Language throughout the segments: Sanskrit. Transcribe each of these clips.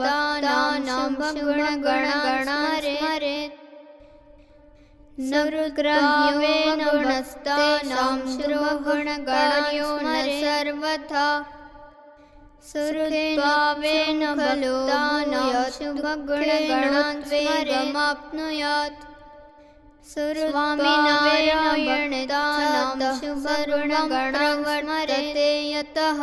भक्तानां शुभगुणगणास्मरेत् नरुग्रह्येन गुणस्तानां शुभगुणगणायो न सर्वथा सुरुद्भावेन भक्तानां शुभगुणगणान् स्मरेमाप्नुयात् सुरुस्वामिनारायणदानां शुभगुणगणवर्णते यतः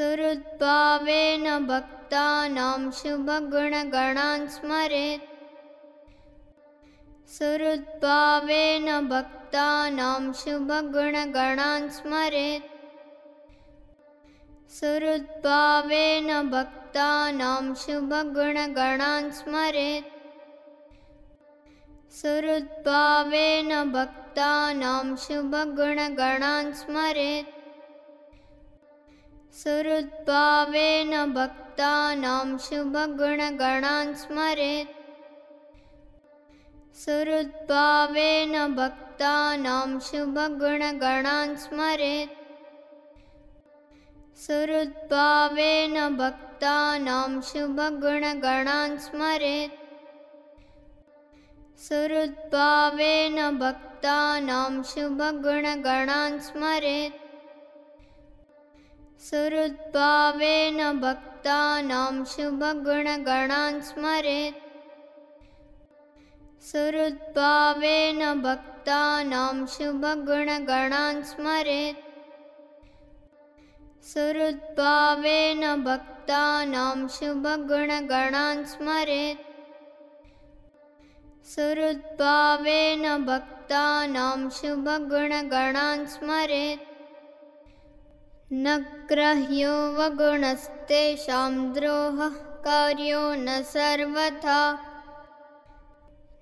सुहृद्भावेन भक्तानां शुभगुणगणान् स्मरेत्। सुहृद्भावेन भक्तानां शुभगुणगणान् स्मरेत्। सुहृद्भावेन भक्तानां शुभगुणगणान् स्मरेत्। सुहृद्भावेन भक्तानां शुभगुणगणान् स्मरेत् सुहृद्भावेन भक्तानां शुभगुणगणान् स्मरेत्। सुहृद्भावेन भक्तानां शुभगुणगणान् स्मरेत्। सुहृद्भावेन भक्तानां शुभगुणगणान् स्मरेत्। सुहृद्भावेन भक्तानां शुभगुणगणान् स्मरेत् सुहृद्भावेन भक्तानां शुभगुणगणान् स्मरेत्। सुहृद्भावेन भक्तानां शुभगुणगणान् स्मरेत्। सुहृद्भावेन भक्तानां शुभगुणगणान् स्मरेत्। सुहृद्भावेन भक्तानां शुभगुणगणान् स्मरेत् न ग्रह्यो वगुणस्तेषां द्रोहः कार्यो न सर्वथा।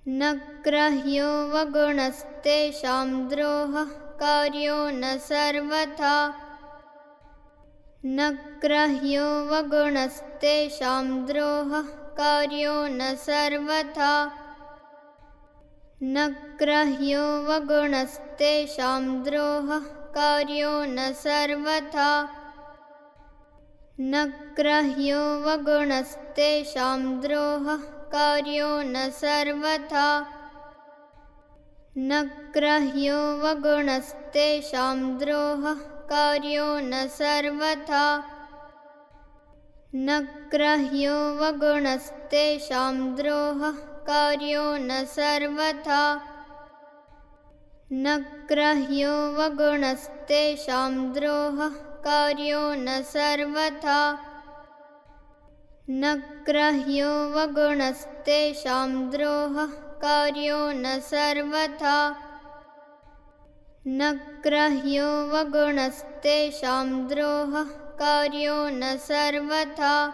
न ग्रह्यो वगुणस्तेषां द्रोहः कार्यो न सर्वथा। न ग्रह्यो वगुणस्तेषां द्रोहः कार्यो न सर्वथा। न ग्रह्यो वगुणस्तेषां द्रोहः कार्यो न सर्वथा। न ग्रह्यो वगुणस्तेषां द्रोहः कार्यो न सर्वथा। न ग्रह्यो वगुणस्तेषां द्रोहः कार्यो न सर्वथा। न ग्रह्यो वगुणस्तेषां द्रोहः कार्यो न सर्वथा न ग्रह्यो वगुणस्तेषां द्रोहः कार्यो न सर्वथा। न ग्रह्यो वगुणस्तेषां द्रोहः कार्यो न सर्वथा। न ग्रह्यो वगुणस्तेषां द्रोहः कार्यो न सर्वथा।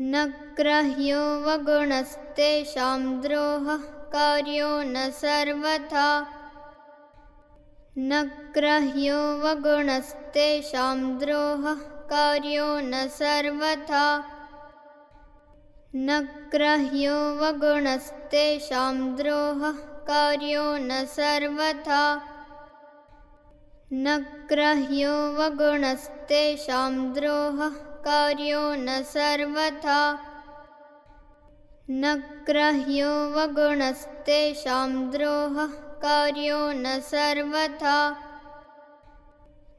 न ग्रह्यो वगुणस्तेषां द्रोहः कार्यो न सर्वथा। न ग्रह्यो वगुणस्तेषां द्रोहः कार्यो न सर्वथा। न ग्रह्यो वगुणस्तेषां द्रोहः कार्यो न सर्वथा। न ग्रह्यो वगुणस्तेषां द्रोहः कार्यो न सर्वथा न ग्रह्यो वगुणस्तेषां द्रोहः कार्यो न सर्वथा।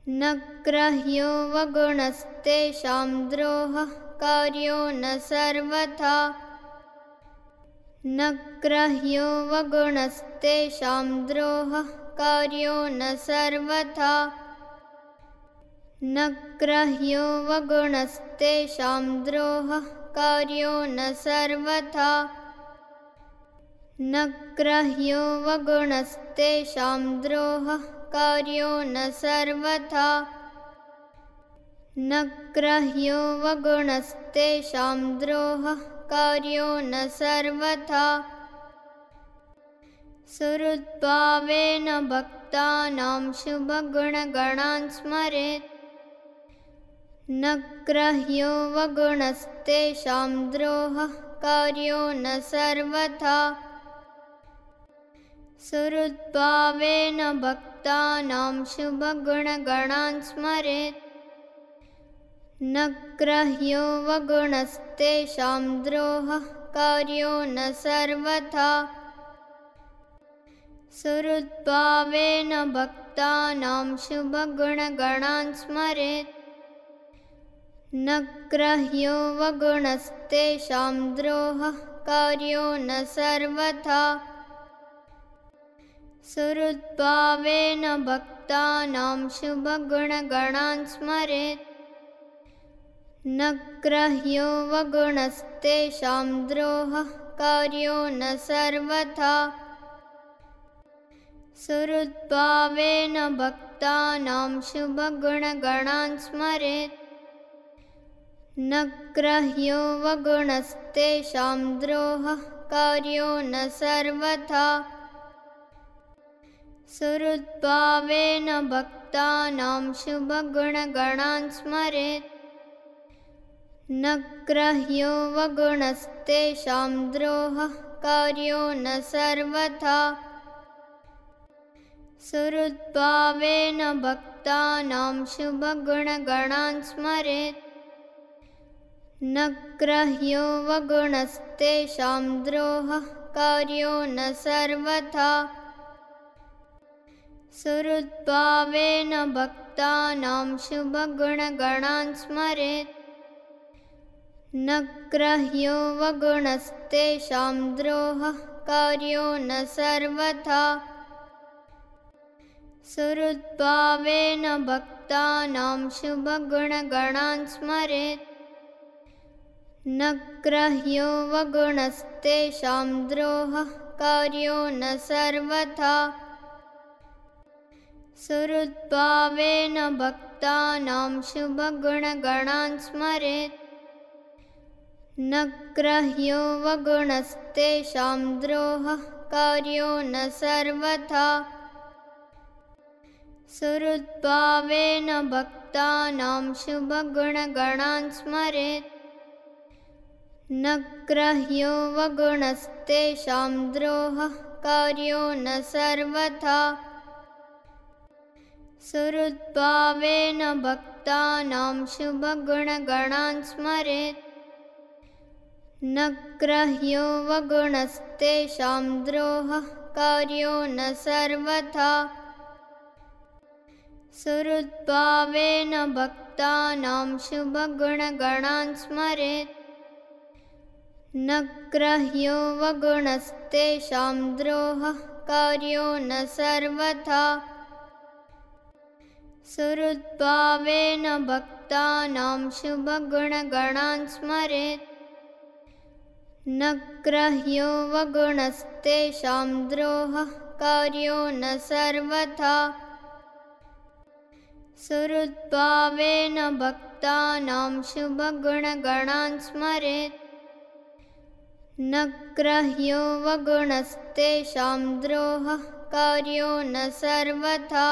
न ग्रह्यो वगुणस्तेषां द्रोहः कार्यो न सर्वथा। न ग्रह्यो वगुणस्तेषां द्रोहः कार्यो न सर्वथा। न ग्रह्यो वगुणस्तेषां द्रोहः कार्यो न सर्वथा। न ग्रह्यो वगुणस्तेषां द्रोहः कार्यो न सर्वथा। न ग्रह्यो वगुणस्तेषां द्रोहः कार्यो न सर्वथा। सुहृद्भावेन भक्तानां शुभगुणगणान् स्मरेत् न ग्रह्यो वगुणस्तेषां द्रोहः कार्यो न सर्वथा। सुहृद्भावेन भक्तानां शुभगुणगणान् स्मरेत्। न ग्रह्यो वगुणस्तेषां द्रोहः कार्यो न सर्वथा। सुहृद्भावेन भक्तानां शुभगुणगणान् स्मरेत् न ग्रह्यो वगुणस्तेषां द्रोहः कार्यो न सर्वथा। सुहृद्भावेन भक्तानां शुभगुणगणान् स्मरेत्। न ग्रह्यो वगुणस्तेषां द्रोहः कार्यो न सर्वथा। सुहृद्भावेन भक्तानां शुभगुणगणान् स्मरेत् न ग्रह्यो वगुणस्तेषां द्रोहः कार्यो न सर्वथा। सुहृद्भावेन भक्तानां शुभगुणगणान् स्मरेत्। न ग्रह्यो वगुणस्तेषां द्रोहः कार्यो न सर्वथा। सुहृद्भावेन भक्तानां शुभगुणगणान् स्मरेत् न ग्रह्यो वगुणस्तेषां द्रोहः कार्यो न सर्वथा। सुहृद्भावेन भक्तानां शुभगुणगणान् स्मरेत्। न ग्रह्यो वगुणस्तेषां द्रोहः कार्यो न सर्वथा। सुहृद्भावेन भक्तानां शुभगुणगणान् स्मरेत् न ग्रह्यो वगुणस्तेषां द्रोहः कार्यो न सर्वथा। सुहृद्भावेन भक्तानां शुभगुणगणान् स्मरेत्। न ग्रह्यो वगुणस्तेषां द्रोहः कार्यो न सर्वथा। सुहृद्भावेन भक्तानां शुभगुणगणान् स्मरेत् न ग्रह्यो वगुणस्तेषां द्रोहः कार्यो न सर्वथा। सुहृद्भावेन भक्तानां शुभगुणगणान् स्मरेत्। न ग्रह्यो वगुणस्तेषां द्रोहः कार्यो न सर्वथा। सुहृद्भावेन भक्तानां शुभगुणगणान् स्मरेत् न ग्रह्यो वगुणस्तेषां द्रोहः कार्यो न सर्वथा। सुहृद्भावेन भक्तानां शुभगुणगणान् स्मरेत्। न ग्रह्यो वगुणस्तेषां द्रोहः कार्यो न सर्वथा। सुहृद्भावेन भक्तानां शुभगुणगणान् स्मरेत् न ग्रह्यो वगुणस्तेषां द्रोहः कार्यो न सर्वथा